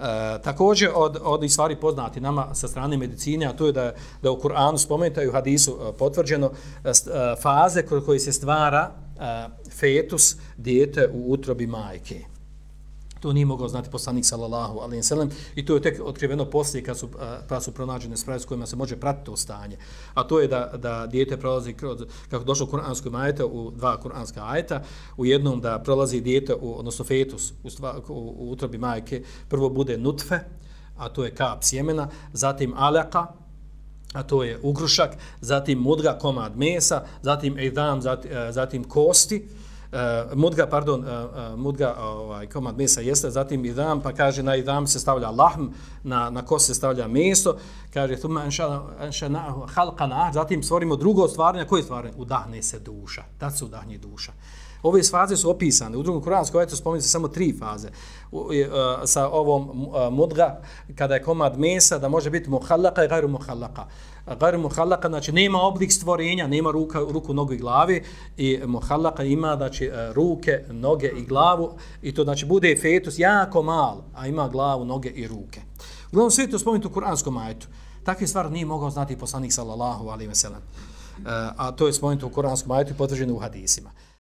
E, također od, od stvari poznati nama sa strane medicine, a to je da, da u Kur'anu spomenuta i u hadisu e, potvrđeno e, e faze koje, koje se stvara e, fetus dijete u utrobi majke. To nije mogao znati poslanik sallallahu alejhi ve sellem i to je tek otkriveno poslije kad su pa su pronađene sprave s kojima se može pratiti to stanje. A to je da da dijete prolazi kroz kako došlo kuranskoj ajeta u dva kuranska ajeta, u jednom da prolazi dijete u odnosno fetus u, stva, u, u utrobi majke, prvo bude nutfe, a to je kap sjemena, zatim alaka, a to je ugrušak, zatim mudga komad mesa, zatim edam, zatim, zatim kosti, uh, mudga, pardon, uh, mudga, ovaj, komad mesa jeste, zatim idam, pa kaže na idam se stavlja lahm, na, na kos se stavlja meso, kaže thumma ansha'nahu khalqan zatim stvorimo drugo stvaranje, koje stvaranje? Udahne se duša, tad se udahne duša. Ove faze su opisane. U drugom kuranskom ajetu spominje se samo tri faze. U, uh, sa ovom uh, mudga, kada je komad mesa, da može biti muhallaka i gajru muhallaka. Gajru muhallaka, znači nema oblik stvorenja, nema ruka, ruku, nogu i glavi. I muhallaka ima znači, ruke, noge i glavu. I to znači bude fetus jako mal, a ima glavu, noge i ruke. Uglavnom sve to spomenuti u kuranskom ajetu. Takve stvari nije mogao znati poslanik sallallahu alaihi ve sellem. Uh, a to je spomenuto u kuranskom ajetu i potvrđeno u hadisima.